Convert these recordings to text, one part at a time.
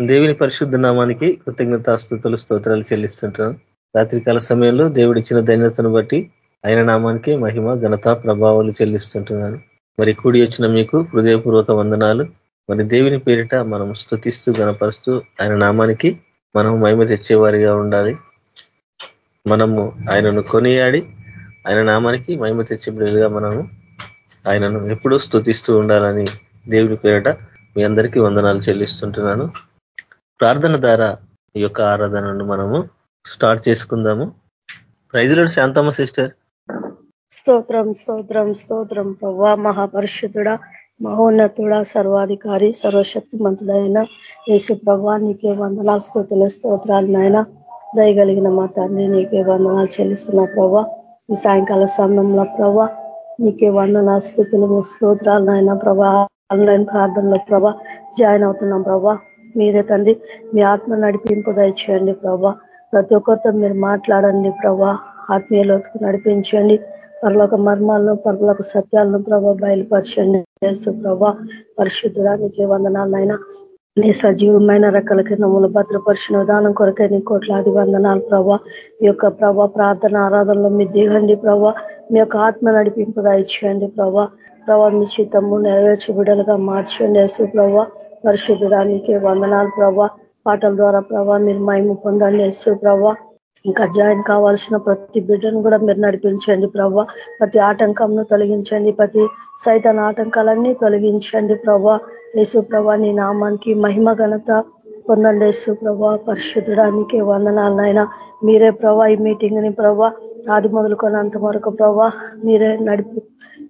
దేవుని పరిశుద్ధ నామానికి కృతజ్ఞత కృతజ్ఞతాస్తుతులు స్తోత్రాలు చెల్లిస్తుంటాను. రాత్రికాల సమయంలో దేవుడిచ్చిన ధన్యతను బట్టి ఆయన నామానికి మహిమ ఘనత ప్రభావాలు చెల్లిస్తుంటున్నాను. మరి కూడి వచ్చిన మీకు హృదయపూర్వక వందనాలు. మరి దేవుని పేరిట మనం స్థుతిస్తూ గనపరుస్తూ ఆయన నామానికి మనం మహిమ తెచ్చేవారిగా ఉండాలి. మనము ఆయనను కొనియాడి ఆయన నామానికి మహిమ తెచ్చే బిడ్డలుగా మనము ఆయనను ఎప్పుడూ స్థుతిస్తూ ఉండాలని దేవుని పేరిట మీ అందరికీ వందనాలు చెల్లిస్తుంటున్నాను. ప్రార్థన ద్వారా ఈ యొక్క ఆరాధనను మనము స్టార్ట్ చేసుకుందాము. ప్రైజ్లో శాంతమ్మ సిస్టర్. స్తోత్రం స్తోత్రం స్తోత్రం. ప్రవ్వా మహాపరిషుతుడ మహోన్నతుడ సర్వాధికారి సర్వశక్తి మంతుడైన యేసు ప్రభా నీకే వందనాలు స్థుతుల స్తోత్రాలు నాయన. దయగలిగిన మా తండ్రి నీకే వందనాలు చెల్లిస్తున్న ప్రభా ఈ సాయంకాల సమయంలో ప్రభా నీకే వందన స్థుతులు స్తోత్రాలు నాయన ప్రభా ఆన్లైన్ ప్రార్థనలో ప్రభా జాయిన్ అవుతున్నాం ప్రభా. మీరే తండ్రి మీ ఆత్మ నడిపింపు దయచేయండి ప్రభా. ప్రతి ఒక్కరితో మీరు మాట్లాడండి ప్రభా. ఆత్మీయలోకి నడిపించండి. పర్లోక మర్మాలను పర్లోక సత్యాలను ప్రభా బయలుపరచండి. ప్రభా పరిశుద్ధుడానికి వందనాలైనా నీ సజీవమైన రెక్కల కింద మూల భద్రపరిచిన విధానం కొరకే నీ కోట్లాది వందనాలు ప్రభా. ఈ యొక్క ప్రభా ప్రార్థన ఆరాధనలో మీ దిగండి ప్రభా. మీ యొక్క ఆత్మ నడిపింపు దయచేయండి ప్రభా. ప్రభా మీ చిత్తము నెరవేర్చి బిడ్డలుగా మార్చండి యేసు ప్రభా పరిశుద్ధుడానికి వందనాలు ప్రభా. పాటల ద్వారా ప్రభా మీరు మహిమ పొందండి యేసు ప్రభా. ఇంకా జాయిన్ కావాల్సిన ప్రతి బిడ్డను కూడా మీరు నడిపించండి ప్రభా. ప్రతి ఆటంకంను తొలగించండి ప్రతి సైతన్ ఆటంకాలన్నీ తొలగించండి ప్రభా. యేసు ప్రభా నీ నామానికి మహిమ ఘనత పొందండి యేసు ప్రభా. పరిశుద్ధడానికి వందనాలనైనా మీరే ప్రభా ఈ మీటింగ్ని ప్రభా. ఆది మొదలుకొని వరకు ప్రభా మీరే నడిపి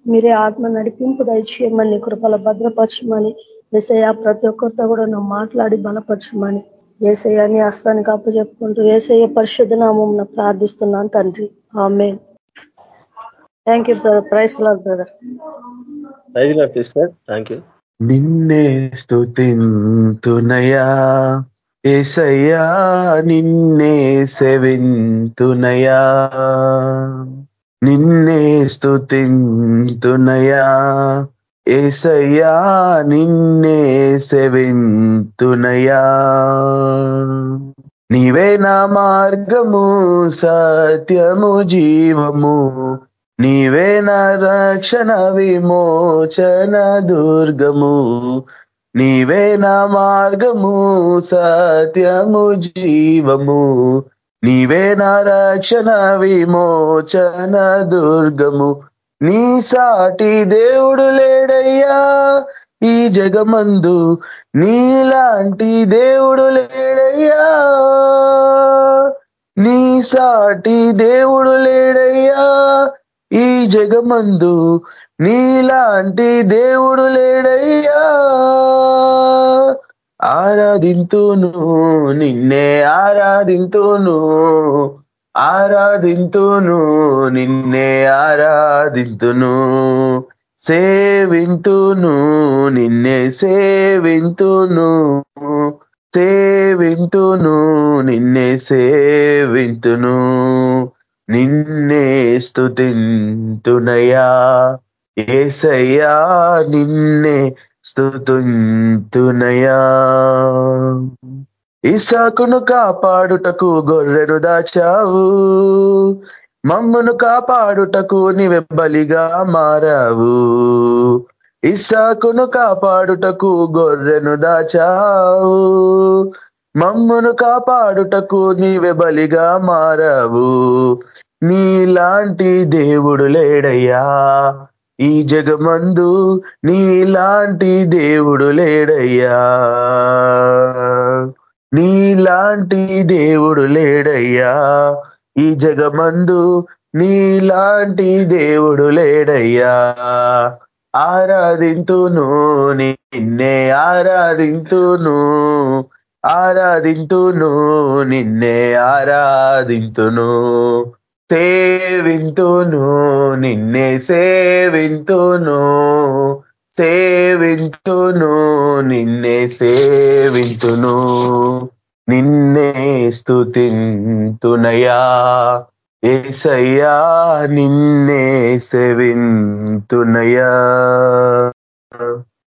మీరే ఆత్మ నడిపింపు దయచేయమని కృపల భద్రపరచమని ఎసయ ప్రతి ఒక్కరితో కూడా నువ్వు మాట్లాడి బలపరచమని ఏసయ్యని హస్తానికి అప్పు చెప్పుకుంటూ ఏసయ్య పరిశుద్ధ నామం ప్రార్థిస్తున్నాను తండ్రి. ఆమె thank you brother praise Lord brother thank you నిన్నే స్తుతింతునయా ఏసయ్యా నిన్నే సెవింతునయా నిన్నే స్థుతింతునయా ఏసయ్యా నిన్నే సెవింతునయా నీవే నా మార్గము సత్యము జీవము. నీవే నా రక్షణ విమోచన దుర్గము. నీవే నా మార్గము సత్యము జీవము. నీవే నా రక్షణ విమోచన దుర్గము. నీ సాటి దేవుడు లేడయ్యా ఈ జగమందు నీలాంటి దేవుడు లేడయ్యా. నీ సాటి దేవుడు లేడయ్యా ఈ జగమందు నీలాంటి దేవుడు లేడయ్యా. ఆరాధింతును నిన్నే ఆరాధింతును ఆరాధింతును నిన్నే ఆరాధింతును సేవింతును నిన్నే సేవింతును సేవింతును నిన్నే సేవింతును నిన్నే స్థుతింతునయా ఏసయ్యా నిన్నే స్థుతుంతునయా ఇసాకును కాపాడుటకు గొర్రెను దాచావు. మమ్మును కాపాడుటకు నీవే బలిగా మారావు. ఇసాకును కాపాడుటకు గొర్రెను దాచావు. మమ్మును కాపాడుటకు నీవె బలిగా మారావు. నీలాంటి దేవుడు లేడయ్యా. ఈ జగమందు నీలాంటి దేవుడు లేడయ్యా. నీలాంటి దేవుడు లేడయ్యా. ఈ జగమందు నీలాంటి దేవుడు లేడయ్యా. ఆరాధింతును నిన్నే ఆరాధింతును ఆరాధింతును నిన్నే ఆరాధింతును. సేవింతును నిన్నే సేవింతును సేవింతును నిన్నే సేవింతును నిన్నే స్థుతింతునయా ఏసయ్యా నిన్నే సేవింతునయా.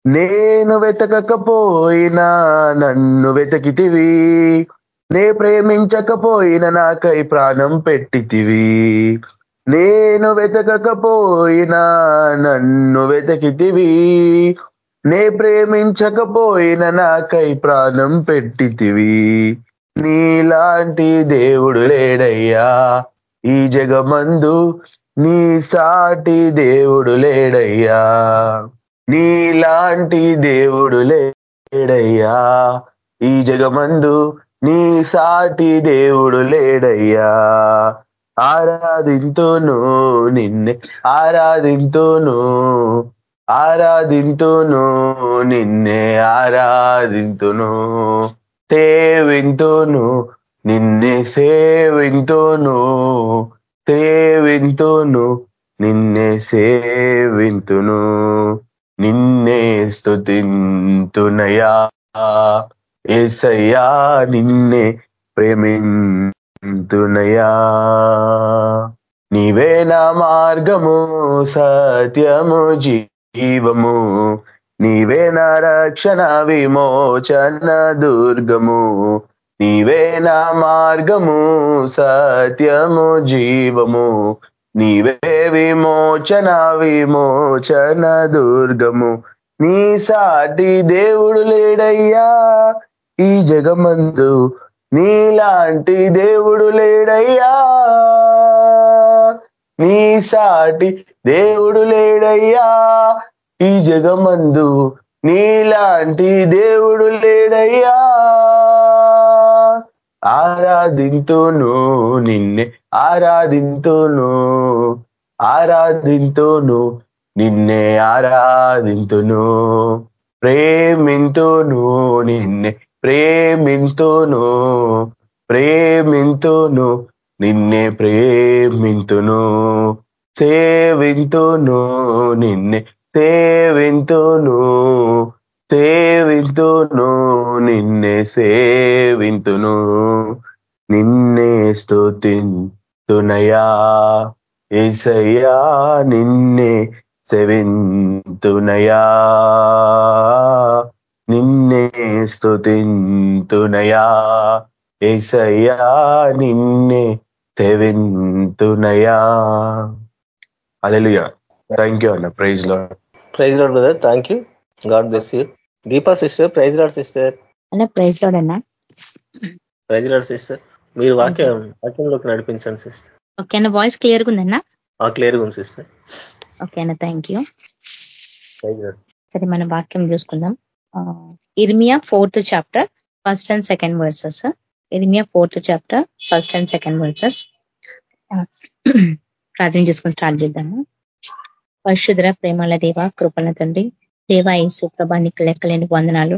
నేను వెతకకపోయినా నన్ను వెతకితివి. నే ప్రేమించకపోయిన నాకై ప్రాణం పెట్టితివి. నేను వెతకకపోయినా నన్ను వెతకితివి. నే ప్రేమించకపోయిన నాకై ప్రాణం పెట్టితివి. నీలాంటి దేవుడు లేడయ్యా. ఈ జగమందు నీ సాటి దేవుడు లేడయ్యా. నీలాంటి దేవుడు లేడయ్యా. ఈ జగమందు నీ సాటి దేవుడు లేడయ్యా. ఆరాధింతును నిన్నే ఆరాధింతును ఆరాధింతును నిన్నే ఆరాధింతును సేవింతును నిన్నే సేవింతును సేవింతును నిన్నే సేవింతును నిన్నే స్తుతింతునయా ఏసయ్యా నిన్నే ప్రేమింతునయా నీవే నా మార్గము సత్యము జీవము. నీవే నా రక్షణ విమోచన దుర్గము. నీవే నా మార్గము సత్యము జీవము. నీవే విమోచన విమోచన దుర్గము. నీ సాటి దేవుడు లేడయ్యా. ఈ జగమందు నీలాంటి దేవుడు లేడయ్యా. నీ సాటి దేవుడు లేడయ్యా. ఈ జగమందు నీలాంటి దేవుడు లేడయ్యా. ఆరాధింతును నిన్నే ఆరాధింతును ఆరాధింతును నిన్నే ఆరాధింతును ప్రేమింతును నిన్నే ప్రేమింతును ప్రేమింతును నిన్నే ప్రేమింతును సేవింతును నిన్నే సేవింతును సేవింతును నిన్నే సేవింతును నిన్నే స్తుతింతునయా ఏసయ్యా నిన్నే సెవింతునయా. నిన్నే స్తుతింతునయా. ఏసయ్యా నిన్నే సెవింతునయా అలెలుయా థ్యాంక్ యూ అన్న. ప్రైజ్లో praise Lord brother thank you God bless you Deepa sister praise Lord sister అన్న ప్రైజ్ లోడ్ అన్నా. ప్రైజ్ లాడ్ సిస్టర్ మీరు వాక్యం వాక్యంలోకి నడిపించండి సిస్టర్ ఓకే అన్న వాయిస్ క్లియర్గా ఉందన్నా? క్లియర్గా ఉంది సిస్టర్ ఓకే అన్న థ్యాంక్ యూ సరే మన వాక్యం చూసుకుందాం. ఇర్మియా fourth chapter first and second verses ఇర్మియా fourth chapter first and second verses ప్రార్థన చేసుకొని స్టార్ట్ చేద్దాము. పరిశుద్ర ప్రేమల దేవ కృపల తండ్రి దేవ యేసు ప్రభానికి లెక్కలేని వందనాలు.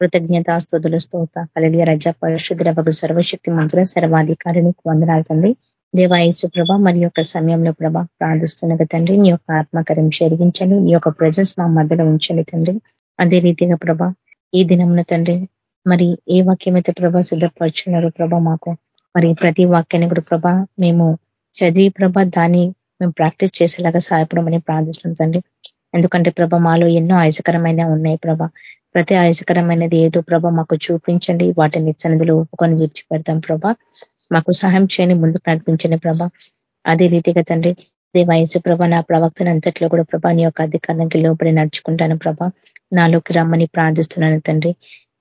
కృతజ్ఞత స్థుతులు స్తోత కలలియ రజ పరిశుద్ర వగు సర్వశక్తి మంత్రుల సర్వాధికారికి వందనాలు తండ్రి. దేవాయసు ప్రభ మరి యొక్క సమయంలో ప్రభ ప్రార్థిస్తున్నది తండ్రి నీ యొక్క ఆత్మకర్యం జరిగించండి నీ యొక్క ప్రజెన్స్ మా మధ్యలో ఉంచండి తండ్రి. అదే రీతిగా ప్రభ ఈ దినమున తండ్రి మరి ఏ వాక్యం అయితే ప్రభా సిద్ధపరుచున్నారు ప్రభ మాకు మరి ప్రతి వాక్యాన్ని కూడా ప్రభ మేము చదివి ప్రభ దాన్ని మేము ప్రాక్టీస్ చేసేలాగా సహాయపడమని ప్రార్థిస్తున్నాం తండ్రి. ఎందుకంటే ప్రభ మాలో ఎన్నో ఆయసకరమైన ఉన్నాయి ప్రభ. ప్రతి ఆయసకరమైనది ఏదో ప్రభ మాకు చూపించండి వాటిని సన్నిధిలో ఒప్పుకొని విడిచిపెడతాం ప్రభ. మాకు సహాయం చేయని ముందుకు నడిపించండి ప్రభ. అదే రీతిగా తండ్రి దేవాయసు ప్రభ నా ప్రవక్తను అంతట్లో కూడా ప్రభా నీ యొక్క అధికారానికి లోపలి నడుచుకుంటాను ప్రభ. నాలోకి రమ్మని ప్రార్థిస్తున్నాను తండ్రి.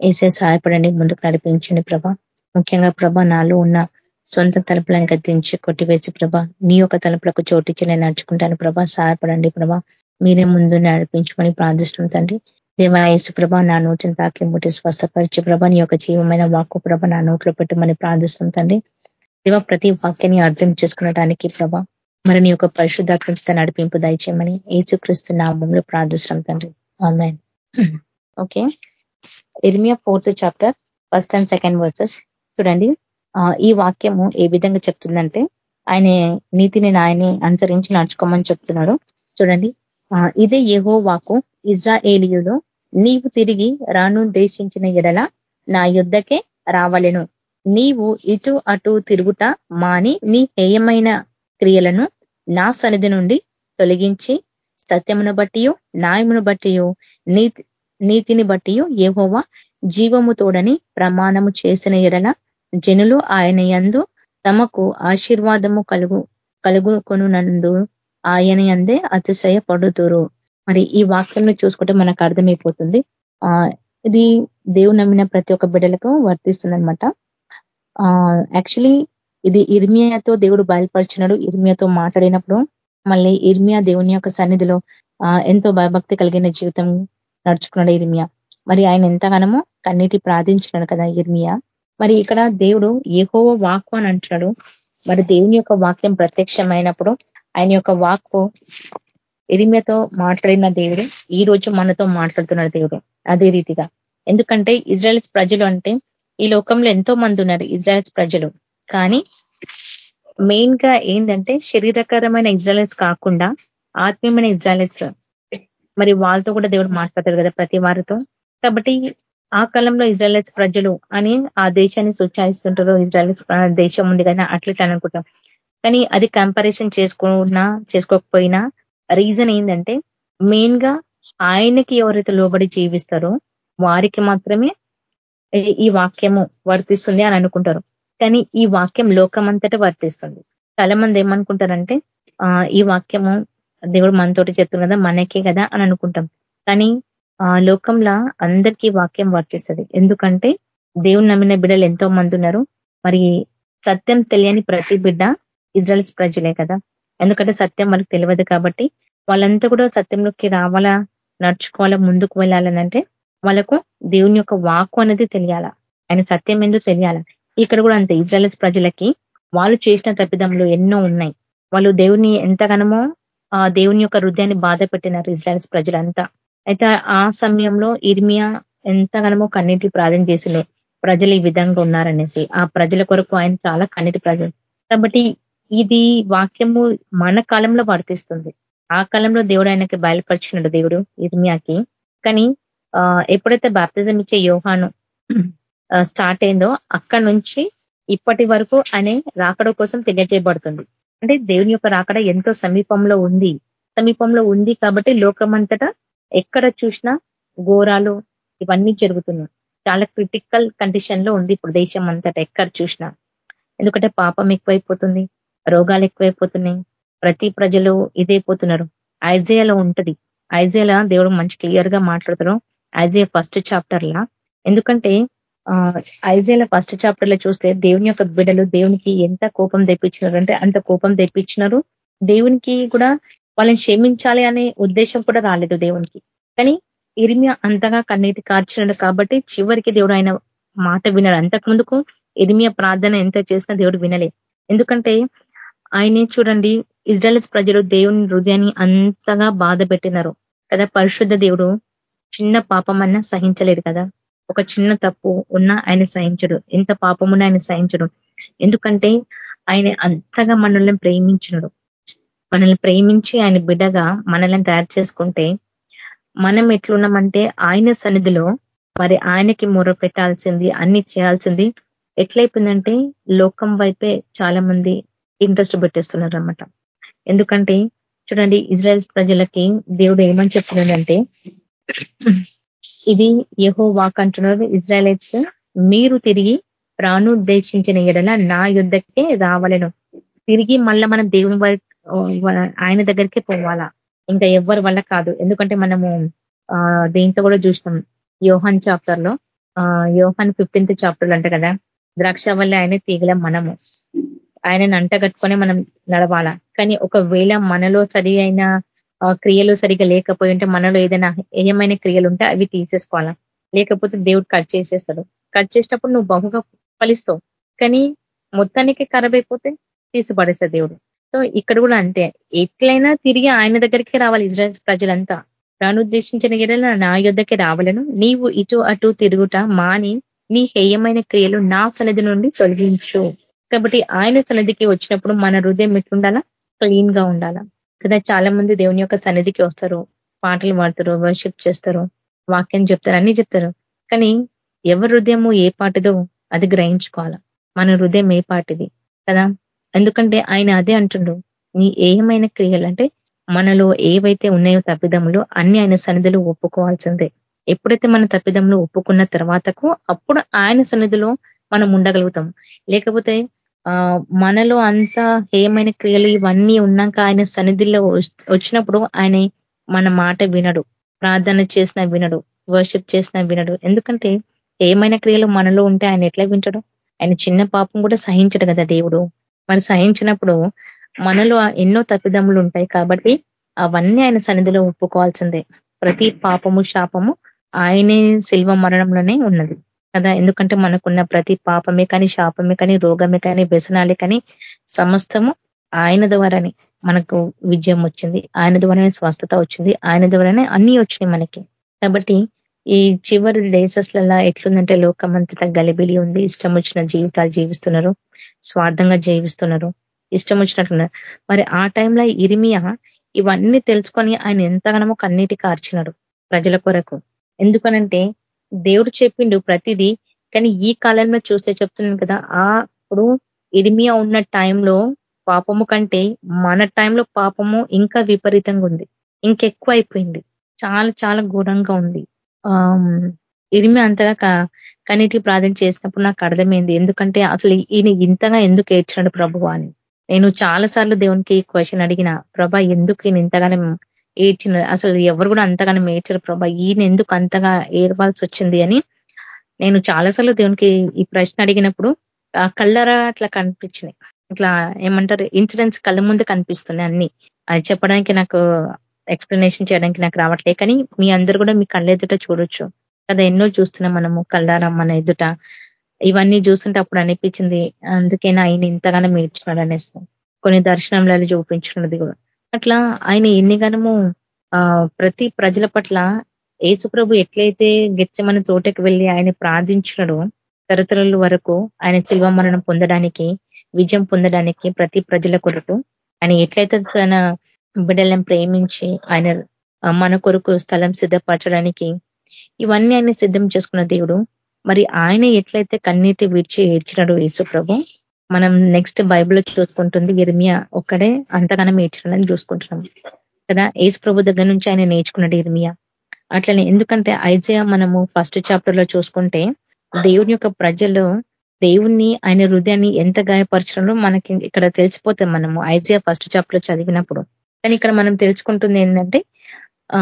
ఏసే సహాయపడండి ముందుకు నడిపించండి ప్రభ. ముఖ్యంగా ప్రభ నాలో ఉన్న సొంత తలుపులను గద్దించి కొట్టివేసి ప్రభ నీ యొక్క తలుపులకు చోటిచ్చి నేను నడుచుకుంటాను ప్రభ. సహాయపడండి ప్రభ. మీరే ముందు నడిపించమని ప్రార్థిస్తున్నాం తండ్రి. దేవాయసు ప్రభ నా నోటిని తాకి ముట్టి స్వస్థపరిచి ప్రభ నీ యొక్క జీవమైన వాక్కు ప్రభ నా నోట్లో పెట్టమని ప్రార్థిస్తున్నాం తండ్రి. దేవ ప్రతి వాక్యాన్ని అర్థం చేసుకునడానికి ప్రభ మరి నీ యొక్క పరిశుద్ధాత్మ నడిపింపు దయచేయమని ఏసుక్రీస్తు నామంలో ప్రార్థిస్తున్నాం తండ్రి. ఆమెన్ ఓకే ఇర్మియా fourth chapter first and second verses చూడండి. ఈ వాక్యము ఏ విధంగా చెప్తుందంటే ఆయన నీతిని నాయని అనుసరించి నడుచుకోమని చెప్తున్నాడు. చూడండి. ఇదే ఏహో వాకు ఇజ్రాయేలియులు నీవు తిరిగి రాను దేశించిన ఎడల నా యుద్ధకే రావలెను. నీవు ఇటు అటు తిరుగుట మాని నీ హేయమైన క్రియలను నా సన్నిధి నుండి తొలగించి సత్యమును బట్టియు న్యాయమును బట్టియు నీతి నీతిని బట్టియు ఏహోవా జీవము తోడని ప్రమాణము చేసిన ఎడల జనులు ఆయన యందు తమకు ఆశీర్వాదము కలుగు కలుగుకొనునందు ఆయన అందే అతిశయపడుతురు మరి ఈ వాక్యంలో చూసుకుంటే మనకు అర్థమైపోతుంది. ఆ ఇది దేవు నమ్మిన ప్రతి ఒక్క బిడ్డలకు వర్తిస్తుంది ఆ యాక్చువల్లీ ఇది ఇర్మియాతో దేవుడు బయలుపరిచినాడు. ఇర్మియాతో మాట్లాడినప్పుడు మళ్ళీ ఇర్మియా దేవుని యొక్క సన్నిధిలో ఎంతో భయభక్తి కలిగిన జీవితం నడుచుకున్నాడు ఇర్మియా. మరి ఆయన ఎంతగానో కన్నీటి ప్రార్థించినాడు కదా ఇర్మియా. మరి ఇక్కడ దేవుడు ఏహో వాక్కు అని అంటున్నాడు. మరి దేవుని యొక్క వాక్యం ప్రత్యక్షమైనప్పుడు ఆయన యొక్క వాక్కు ఇరిమియతో మాట్లాడిన దేవుడు ఈ రోజు మనతో మాట్లాడుతున్నాడు దేవుడు అదే రీతిగా. ఎందుకంటే ఇజ్రాయల్స్ ప్రజలు అంటే ఈ లోకంలో ఎంతో మంది ఉన్నారు ఇజ్రాయల్స్ ప్రజలు. కానీ మెయిన్గా ఏంటంటే శరీరకరమైన ఇజ్రాయల్స్ కాకుండా ఆత్మీయమైన ఇజ్రాయల్స్. మరి వాళ్ళతో కూడా దేవుడు మాట్లాడతాడు కదా ప్రతి వారితో. కాబట్టి ఆ కాలంలో ఇజ్రాయల్స్ ప్రజలు అని ఆ దేశాన్ని సుచాయిస్తుంటారు ఇజ్రాయల్ దేశం ఉంది కదా అట్లా అనుకుంటాం. కానీ అది కంపారిజన్ చేసుకున్నా చేసుకోకపోయినా రీజన్ ఏంటంటే మెయిన్గా ఆయనకి ఎవరైతే లోబడి జీవిస్తారో వారికి మాత్రమే ఈ వాక్యము వర్తిస్తుంది అని అనుకుంటారు. కానీ ఈ వాక్యం లోకమంతటా వర్తిస్తుంది. చాలా మంది ఏమనుకుంటారంటే ఈ వాక్యము దేవుడు మనతోటి చెప్తుంది కదా మనకే కదా అని అనుకుంటాం. కానీ ఆ లోకంలో అందరికీ వాక్యం వర్తిస్తుంది. ఎందుకంటే దేవుని నమ్మిన బిడ్డలు ఎంతో మంది ఉన్నారు. మరి సత్యం తెలియని ప్రతి బిడ్డ ఇజ్రాయల్స్ ప్రజలే కదా. ఎందుకంటే సత్యం వాళ్ళకి తెలియదు కాబట్టి వాళ్ళంతా కూడా సత్యంలోకి రావాలా నడుచుకోవాలా ముందుకు వెళ్ళాలనంటే వాళ్ళకు దేవుని యొక్క వాక్కు అనేది తెలియాలా. ఆయన సత్యం ఎందుకు తెలియాలా? ఇక్కడ కూడా అంతే ఇజ్రాయల్స్ ప్రజలకి వాళ్ళు చేసిన తప్పిదములు ఎన్నో ఉన్నాయి. వాళ్ళు దేవుని ఎంతగానమో ఆ దేవుని యొక్క హృదయాన్ని బాధ పెట్టినారు ఇజ్రాయల్స్ ప్రజలంతా. అయితే ఆ సమయంలో ఇర్మియా ఎంతగానమో కన్నీటి ప్రార్థన చేసిండే ప్రజలు ఈ విధంగా ఉన్నారనేసి ఆ ప్రజల కొరకు ఆయన చాలా కన్నీటి ప్రజలు. కాబట్టి ఇది వాక్యము మన కాలంలో వర్తిస్తుంది. ఆ కాలంలో దేవుడు ఆయనకి బయలుపరిచినాడు దేవుడు ఇర్మియాకి కానీ ఎప్పుడైతే బాప్తిజం ఇచ్చే యోహాను స్టార్ట్ అయిందో అక్కడ నుంచి ఇప్పటి వరకు అనే రాకడ కోసం తెలియజేయబడుతుంది. అంటే దేవుని యొక్క రాకడ ఎంతో సమీపంలో ఉంది. సమీపంలో ఉంది కాబట్టి లోకమంతటా ఎక్కడ చూసినా ఘోరాలు ఇవన్నీ జరుగుతున్నాయి. చాలా క్రిటికల్ కండిషన్లో ఉంది ఇప్పుడు దేశం అంతటా ఎక్కడ చూసినా. ఎందుకంటే పాపం ఎక్కువైపోతుంది రోగాలు ఎక్కువైపోతున్నాయి. ప్రతి ప్రజలు ఇదైపోతున్నారు ఐజేయాలో ఉంటది. ఐజేలా దేవుడు మంచి క్లియర్గా మాట్లాడతారు ఐజే ఫస్ట్ చాప్టర్ లా. ఎందుకంటే ఐజేల ఫస్ట్ చాప్టర్లో చూస్తే దేవుని యొక్క బిడ్డలు దేవునికి ఎంత కోపం తెప్పించినారు? అంటే అంత కోపం తెప్పించినారు. దేవునికి కూడా వాళ్ళని క్షమించాలి అనే ఉద్దేశం కూడా రాలేదు దేవునికి. కానీ ఇరిమియా అంతగా కన్నీటి కార్చినాడు కాబట్టి చివరికి దేవుడు ఆయన మాట వినాడు అంతకు ముందుకు ఇరిమియా ప్రార్థన ఎంత చేసినా దేవుడు వినలే. ఎందుకంటే ఆయనే చూడండి ఇజ్రాయల్స్ ప్రజలు దేవుని హృదయాన్ని అంతగా బాధ పెట్టినారు. కదా పరిశుద్ధ దేవుడు చిన్న పాపం సహించలేదు కదా? ఒక చిన్న తప్పు ఉన్నా ఆయన సహించడు. ఎంత పాపమున్నా ఆయన సహించడు. ఎందుకంటే ఆయన అంతగా మనల్ని ప్రేమించినడు. మనల్ని ప్రేమించి ఆయన బిడ్డగా మనల్ని తయారు చేసుకుంటే మనం ఎట్లున్నామంటే ఆయన సన్నిధిలో మరి ఆయనకి మొర పెట్టాల్సింది అన్ని చేయాల్సింది ఎట్లయిపోయిందంటే లోకం వైపే చాలా మంది ఇంట్రెస్ట్ పెట్టేస్తున్నారు అనమాట ఎందుకంటే చూడండి ఇజ్రాయెల్ ప్రజలకి దేవుడు ఏమని చెప్తున్నాడంటే ఇది యహో వాక్ అంటున్నారు ఇజ్రాయలైట్స్ మీరు తిరిగి ప్రాణుద్దేశించిన ఎడల నా యుద్ధకే రావాలను. తిరిగి మళ్ళా మనం దేవుని ఆయన దగ్గరికే పోవాలా? ఇంకా ఎవరి వల్ల కాదు. ఎందుకంటే మనము ఆ దీంట్లో కూడా చూసినాం. యోహన్ చాప్టర్లో యోహన్ ఫిఫ్టీన్త్ చాప్టర్ అంట కదా? ద్రాక్ష వల్ల ఆయన తీగల మనము. ఆయనను అంటగట్టుకొని మనం నడవాలా? కానీ ఒకవేళ మనలో సరి అయిన క్రియలు సరిగా లేకపోయి ఉంటే మనలో ఏదైనా ఏమైన క్రియలు ఉంటే అవి తీసేసుకోవాలా? లేకపోతే దేవుడు కట్ చేసేస్తాడు. కట్ చేసేటప్పుడు నువ్వు బహుగా ఫలిస్తావు. కానీ మొత్తానికి ఖరాబ్ అయిపోతే తీసుపడేస్తాడు దేవుడు. సో ఇక్కడ కూడా అంతే. ఎట్లయినా తిరిగి ఆయన దగ్గరికి రావాలి ఇజ్రాయల్ ప్రజలంతా. ప్రాణుద్దేశించిన గిరల నా యుద్ధకి రావాలను. నీవు ఇటు అటు తిరుగుట మాని నీ హేయమైన క్రియలు నా సన్నిధి నుండి తొలగించు. కాబట్టి ఆయన సన్నిధికి వచ్చినప్పుడు మన హృదయం ఎట్లుండాలా? క్లీన్గా ఉండాలా? కదా చాలా మంది దేవుని యొక్క సన్నిధికి వస్తారు పాటలు పాడతారు వర్షిప్ చేస్తారు వాక్యం చెప్తారు అన్ని చెప్తారు. కానీ ఎవరి హృదయము ఏ పాటిదో అది గ్రహించుకోవాలా? మన హృదయం ఏ పాటిది? కదా? ఎందుకంటే ఆయన అదే అంటుండు నీ ఏమైన క్రియలు అంటే మనలో ఏవైతే ఉన్నాయో తప్పిదములు అన్ని ఆయన సన్నిధిలో ఒప్పుకోవాల్సిందే. ఎప్పుడైతే మన తప్పిదములు ఒప్పుకున్న తర్వాతకు అప్పుడు ఆయన సన్నిధిలో మనం ఉండగలుగుతాం. లేకపోతే మనలో అంతా హేమైన క్రియలు ఇవన్నీ ఉన్నాక ఆయన సన్నిధిలో వచ్చినప్పుడు ఆయన మన మాట వినడు. ప్రార్థన చేసిన వినడు. వర్షిప్ చేసిన వినడు. ఎందుకంటే ఏమైన క్రియలు మనలో ఉంటే ఆయన ఎట్లా వింటడు? ఆయన చిన్న పాపం కూడా సహించడు కదా దేవుడు. మరి సహించినప్పుడు మనలో ఎన్నో తప్పిదములు ఉంటాయి కాబట్టి అవన్నీ ఆయన సన్నిధిలో ఒప్పుకోవాల్సిందే. ప్రతి పాపము శాపము ఆయనే శిల్వ మరణంలోనే ఉన్నది. కదా? ఎందుకంటే మనకున్న ప్రతి పాపమే కానీ శాపమే కానీ రోగమే కానీ వ్యసనాలే కానీ సమస్తము ఆయన ద్వారానే మనకు విజయం వచ్చింది. ఆయన ద్వారానే స్వస్థత వచ్చింది. ఆయన ద్వారానే అన్ని వచ్చినాయి మనకి. కాబట్టి ఈ చివరి డేసెస్లలో ఎట్లుందంటే లోకమంతటా గలిబిలి ఉంది. ఇష్టం వచ్చిన జీవితాలు జీవిస్తున్నారు. స్వార్థంగా జీవిస్తున్నారు. ఇష్టం వచ్చినట్టున్నారు మరి ఆ టైంలో ఇరిమియా ఇవన్నీ తెలుసుకొని ఆయన ఎంతగానో కన్నీటి కార్చినాడు ప్రజల కొరకు. ఎందుకనంటే దేవుడు చెప్పిండు ప్రతిదీ కానీ ఈ కాలంలో చూస్తే చెప్తున్నాను కదా ఆ ఇప్పుడు ఇరిమియా ఉన్న టైంలో పాపము కంటే మన టైంలో పాపము ఇంకా విపరీతంగా ఉంది ఇంకెక్కువ అయిపోయింది చాలా చాలా ఘోరంగా ఉంది. ఇరిమి అంతగా కన్నిటికి ప్రార్థన చేసినప్పుడు నాకు అర్థమైంది ఎందుకంటే అసలు ఈయన ఇంతగా ఎందుకు ఏడ్చినాడు ప్రభు అని. నేను చాలా సార్లు దేవునికి క్వశ్చన్ అడిగిన ప్రభా ఎందుకు ఈయన ఇంతగానే ఏడ్చిన అసలు ఎవరు కూడా అంతగానో ఏడ్చారు ప్రభా. ఈయన ఎందుకు అంతగా ఏర్వాల్సి వచ్చింది అని నేను చాలాసార్లు దేవునికి ఈ ప్రశ్న అడిగినప్పుడు కళ్ళరా అట్లా కనిపించినాయి. ఇట్లా ఏమంటారు ఇన్సిడెంట్స్ కళ్ళ ముందు కనిపిస్తున్నాయి అన్ని. అది చెప్పడానికి నాకు ఎక్స్ప్లెనేషన్ చేయడానికి నాకు రావట్లే. కానీ మీ అందరు కూడా మీ కళ్ళ ఎదుట చూడొచ్చు. కదా ఎన్నో చూస్తున్నాం మనము కళ్ళారా మన ఎదుట. ఇవన్నీ చూస్తుంటే అప్పుడు అనిపించింది అందుకే ఆయన ఇంతగానో మేడ్చినాడు అనేసి కొన్ని దర్శనంలో చూపించుకున్నది కూడా. అట్లా ఆయన ఎన్నిగానము ఆ ప్రతి ప్రజల పట్ల ఏసుప్రభు ఎట్లయితే గెచ్చమని తోటకి వెళ్ళి ఆయన ప్రార్థించినడో తరతరాల వరకు ఆయన శిల్వ మరణం పొందడానికి విజయం పొందడానికి ప్రతి ప్రజల కొరకు ఆయన ఎట్లయితే తన బిడ్డలను ప్రేమించి ఆయన మన కొరకు స్థలం సిద్ధపరచడానికి ఇవన్నీ ఆయన సిద్ధం చేసుకున్న దేవుడు. మరి ఆయన ఎట్లయితే కన్నీటి విడిచి ఏడ్చినాడు యేసుప్రభు మనం నెక్స్ట్ బైబిల్ చూసుకుంటుంది ఇర్మియా ఒక్కడే అంతగానం ఏడ్చినాడని చూసుకుంటున్నాం. కదా? ఏసు ప్రభు దగ్గర నుంచి ఆయన నేర్చుకున్నాడు ఇర్మియా అట్లనే ఎందుకంటే ఐజయా మనము ఫస్ట్ చాప్టర్లో చూసుకుంటే దేవుని యొక్క ప్రజలు దేవుణ్ణి ఆయన హృదయాన్ని ఎంత గాయపరచడంలో మనకి ఇక్కడ తెలిసిపోతాం మనము ఐజియా ఫస్ట్ చాప్టర్ చదివినప్పుడు. కానీ ఇక్కడ మనం తెలుసుకుంటుంది ఏంటంటే ఆ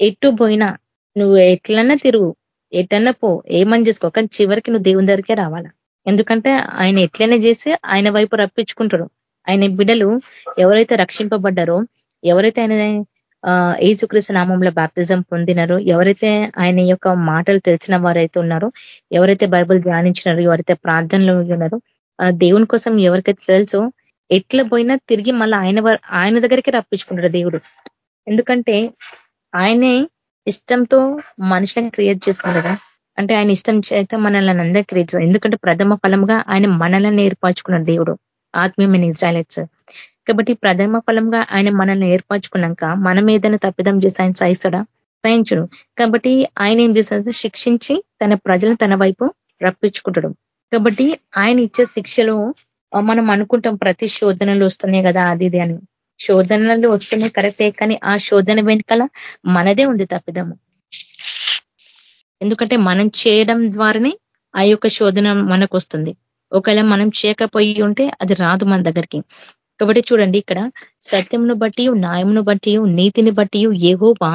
ఎటు పోయినా నువ్వు ఎట్లన్నా తిరుగు ఎటన్నా పో ఏమని చేసుకో కానీ చివరికి నువ్వు దేవుని దగ్గరికే రావాలా? ఎందుకంటే ఆయన ఎట్లనే చేసి ఆయన వైపు రప్పించుకుంటాడు. ఆయన బిడలు ఎవరైతే రక్షింపబడ్డారో ఎవరైతే ఆయన ఏసుక్రీస్తు నామంలో బాప్తిజం పొందినారో ఎవరైతే ఆయన యొక్క మాటలు తెలిసిన వారైతే ఉన్నారో ఎవరైతే బైబుల్ ధ్యానించినారో ఎవరైతే ప్రార్థనలో ఉన్నారో దేవుని కోసం ఎవరికైతే తెలుసో ఎట్లా పోయినా తిరిగి మళ్ళీ ఆయన ఆయన దగ్గరికి రప్పించుకుంటాడు దేవుడు. ఎందుకంటే ఆయనే ఇష్టంతో మనుషులను క్రియేట్ చేసుకున్నాడు అంటే ఆయన ఇష్టం చేత మనల్ని అందరికీ ఎందుకంటే ప్రథమ ఫలంగా ఆయన మనల్ని ఏర్పరచుకున్నాడు దేవుడు ఆత్మీయమైన ఇజ్రాయలెట్స్ కాబట్టి ప్రథమ ఫలంగా ఆయన మనల్ని ఏర్పరచుకున్నాక మనం ఏదైనా తప్పిదం చేసి ఆయన సహిస్తాడా? సహించడు. కాబట్టి ఆయన ఏం చేస్తాడు శిక్షించి తన ప్రజలను తన వైపు రప్పించుకుంటాడు. కాబట్టి ఆయన ఇచ్చే శిక్షలో మనం అనుకుంటాం ప్రతి శోధనలు వస్తున్నాయి కదా అది ఇది అని. శోధనలు వస్తున్నాయి కరెక్టే కానీ ఆ శోధన వెనుకల మనదే ఉంది తప్పిదము. ఎందుకంటే మనం చేయడం ద్వారానే ఆ యొక్క శోధన మనకు వస్తుంది ఒకవేళ మనం చేయకపోయి ఉంటే అది రాదు మన దగ్గరికి. కాబట్టి చూడండి ఇక్కడ సత్యమును బట్టి న్యాయమును బట్టి నీతిని బట్టి ఏహోవా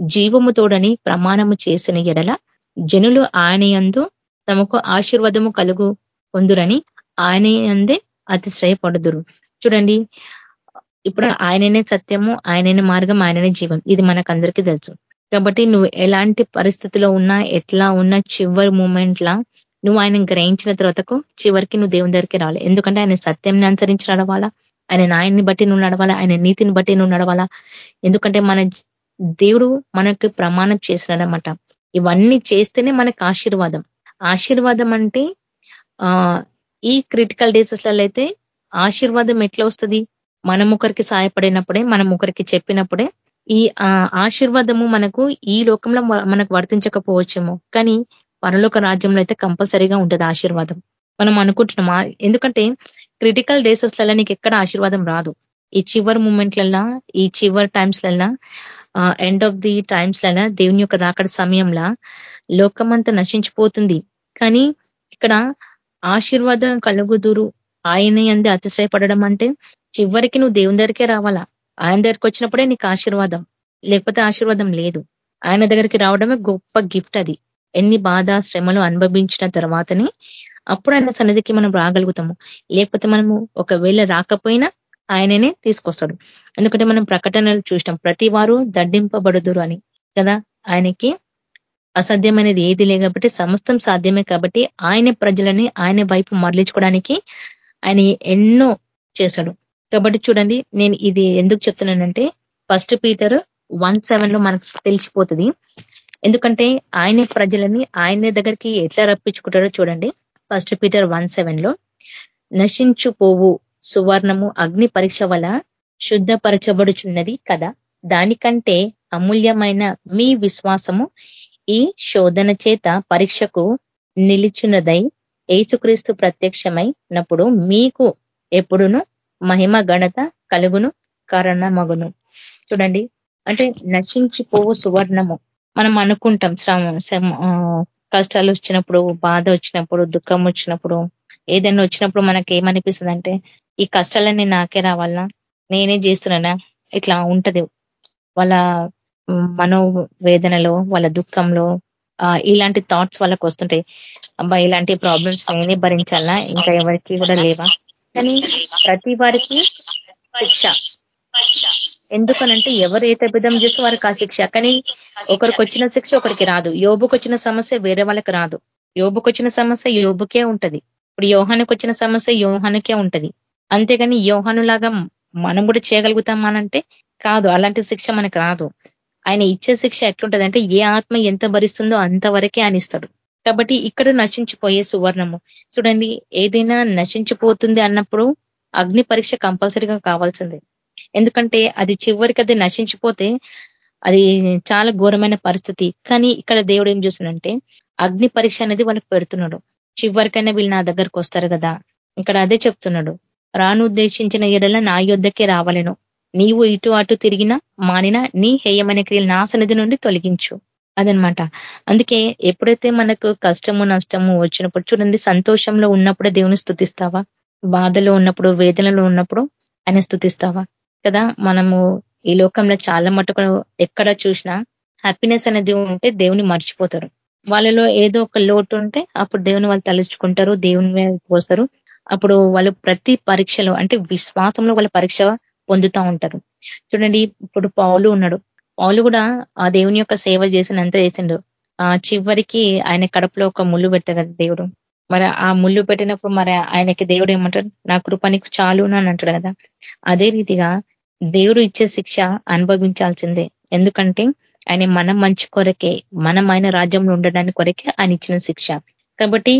జీవము తోడని ప్రమాణము చేసిన ఎడల జనులు ఆయన యందు తమకు ఆశీర్వాదము కలుగు పొందురని ఆయన అందే అతిశ్రయపడుదురు చూడండి ఇప్పుడు ఆయననే సత్యము ఆయననే మార్గం ఆయననే జీవం. ఇది మనకు అందరికీ తెలుసు. కాబట్టి నువ్వు ఎలాంటి పరిస్థితిలో ఉన్నా ఎట్లా ఉన్నా చివరి మూమెంట్లా నువ్వు ఆయన గ్రహించిన తర్వాతకు చివరికి నువ్వు దేవుని దగ్గరికి రావాలి. ఎందుకంటే ఆయన సత్యంని అనుసరించి నడవాలా ఆయన నాయన్ని బట్టి నువ్వు నడవాలా ఆయన నీతిని బట్టి నువ్వు నడవాలా. ఎందుకంటే మన దేవుడు మనకి ప్రమాణం చేసినాడనమాట ఇవన్నీ చేస్తేనే మనకు ఆశీర్వాదం. ఆశీర్వాదం అంటే ఆ ఈ క్రిటికల్ డేసెస్లలో అయితే ఆశీర్వాదం ఎట్లా వస్తుంది? మనం ఒకరికి సహాయపడినప్పుడే మనం ఒకరికి చెప్పినప్పుడే ఈ ఆశీర్వాదము మనకు ఈ లోకంలో మనకు వర్తించకపోవచ్చేమో. కానీ పరలోక రాజ్యంలో అయితే కంపల్సరీగా ఉంటుంది ఆశీర్వాదం. మనం అనుకుంటున్నాం ఎందుకంటే క్రిటికల్ డేసెస్లలో నీకు ఎక్కడ ఆశీర్వాదం రాదు. ఈ చివరి మూమెంట్లల్లా ఈ చివరి టైమ్స్లల్లా ఎండ్ ఆఫ్ ది టైమ్స్లల్లా దేవుని యొక్క రాకడ సమయంలో లోకమంతా నశించిపోతుంది. కానీ ఇక్కడ ఆశీర్వాదం కలుగుదురు. ఆయన అంది అతిశ్రయపడడం అంటే చివరికి నువ్వు దేవుని దగ్గరికే రావాలా? ఆయన దగ్గరికి వచ్చినప్పుడే నీకు ఆశీర్వాదం. లేకపోతే ఆశీర్వాదం లేదు. ఆయన దగ్గరికి రావడమే గొప్ప గిఫ్ట్ అది. ఎన్ని బాధ శ్రమలు అనుభవించిన తర్వాతనే అప్పుడు ఆయన సన్నిధికి మనం రాగలుగుతాము. లేకపోతే మనము ఒకవేళ రాకపోయినా ఆయననే తీసుకొస్తాడు. ఎందుకంటే మనం ప్రకటనలు చూసినాం. ప్రతి వారు దడ్డింపబడుదురు అని. కదా? ఆయనకి అసాధ్యమైనది ఏది లే కాబట్టి సమస్తం సాధ్యమే కాబట్టి ఆయన ప్రజలని ఆయన వైపు మరలించుకోవడానికి ఆయన ఎన్నో చేశాడు. కాబట్టి చూడండి నేను ఇది ఎందుకు చెప్తున్నానంటే ఫస్ట్ పీటర్ వన్ సెవెన్లో మనకు తెలిసిపోతుంది. ఎందుకంటే ఆయన ప్రజలని ఆయన దగ్గరికి ఎట్లా రప్పించుకుంటారో చూడండి ఫస్ట్ పీటర్ వన్ సెవెన్లో. నశించుపోవు సువర్ణము అగ్ని పరీక్ష వల్ల శుద్ధపరచబడుచున్నది కదా. దానికంటే అమూల్యమైన మీ విశ్వాసము ఈ శోధన చేత పరీక్షకు నిలిచినదై ఏసుక్రీస్తు ప్రత్యక్షమైనప్పుడు మీకు ఎప్పుడును మహిమ గణత కలుగును కారణమగును. చూడండి అంటే నశించిపోవు సువర్ణము. మనం అనుకుంటాం శ్రమ కష్టాలు వచ్చినప్పుడు బాధ వచ్చినప్పుడు దుఃఖం వచ్చినప్పుడు ఏదైనా వచ్చినప్పుడు మనకి ఏమనిపిస్తుంది అంటే ఈ కష్టాలన్నీ నాకే రావాలా నేనే చేస్తున్నానా? ఇట్లా ఉంటది. వాళ్ళ మనోవేదనలో వాళ్ళ దుఃఖంలో ఇలాంటి థాట్స్ వాళ్ళకి వస్తుంటాయి అబ్బా ఇలాంటి ప్రాబ్లమ్స్ నేనే భరించాలా ఇంకా ఎవరికి కూడా లేవా? కానీ ప్రతి వారికి శిక్ష. ఎందుకనంటే ఎవరు ఏ తప్పిదం చేస్తే వారికి ఆ శిక్ష. కానీ ఒకరికి వచ్చిన శిక్ష ఒకరికి రాదు. యోబుకు వచ్చిన సమస్య వేరే వాళ్ళకి రాదు. యోబుకు వచ్చిన సమస్య యోబుకే ఉంటది. ఇప్పుడు యోహానికి వచ్చిన సమస్య యోహానికే ఉంటది. అంతేగాని యోహానులాగా మనం కూడా చేయగలుగుతామానంటే కాదు. అలాంటి శిక్ష మనకు రాదు. ఆయన ఇచ్చే శిక్ష ఎట్లుంటది అంటే ఏ ఆత్మ ఎంత భరిస్తుందో అంతవరకే ఆయన ఇస్తాడు. కాబట్టి ఇక్కడ నశించిపోయే సువర్ణము. చూడండి ఏదైనా నశించిపోతుంది అన్నప్పుడు అగ్ని పరీక్ష కంపల్సరీగా కావాల్సిందే. ఎందుకంటే అది చివరికి అది నశించిపోతే అది చాలా ఘోరమైన పరిస్థితి. కానీ ఇక్కడ దేవుడు ఏం చూసినంటే అగ్ని పరీక్ష అనేది వాళ్ళకి పెడుతున్నాడు. చివరికైనా వీళ్ళు నా దగ్గరకు వస్తారు కదా. ఇక్కడ అదే చెప్తున్నాడు. రాను ఉద్దేశించిన ఎడల నా యుద్ధకే రావాలను. నీవు ఇటు అటు తిరిగిన మానిన నీ హేయమైన క్రియలు నా సన్నిధి నుండి తొలగించు. అదనమాట. అందుకే ఎప్పుడైతే మనకు కష్టము నష్టము వచ్చినప్పుడు చూడండి సంతోషంలో ఉన్నప్పుడే దేవుని స్థుతిస్తావా? బాధలో ఉన్నప్పుడు వేదనలో ఉన్నప్పుడు ఆయన స్థుతిస్తావా? కదా మనము ఈ లోకంలో చాలా మటుకు ఎక్కడ చూసినా హ్యాపీనెస్ అనేది ఉంటే దేవుని మర్చిపోతారు. వాళ్ళలో ఏదో ఒక లోటు ఉంటే అప్పుడు దేవుని వాళ్ళు తలుచుకుంటారు దేవుని మీద పోస్తారు. అప్పుడు వాళ్ళు ప్రతి పరీక్షలో అంటే విశ్వాసంలో వాళ్ళ పరీక్ష పొందుతూ ఉంటారు. చూడండి ఇప్పుడు పౌలు ఉన్నాడు. పౌలు కూడా ఆ దేవుని యొక్క సేవ చేసినంత చేసిండు. ఆ చివరికి ఆయన కడపలో ఒక ముళ్ళు పెట్టారు దేవుడు. మరి ఆ ముళ్ళు పెట్టినప్పుడు మరి ఆయనకి దేవుడు ఏమంటాడు? నా కృపనికి చాలు అని అంటాడు కదా. అదే రీతిగా దేవుడు ఇచ్చే శిక్ష అనుభవించాల్సిందే. ఎందుకంటే ఆయన మనం మంచి కొరకే మనం ఆయన రాజ్యంలో ఉండడానికి కొరకే ఆయన ఇచ్చిన శిక్ష. కాబట్టి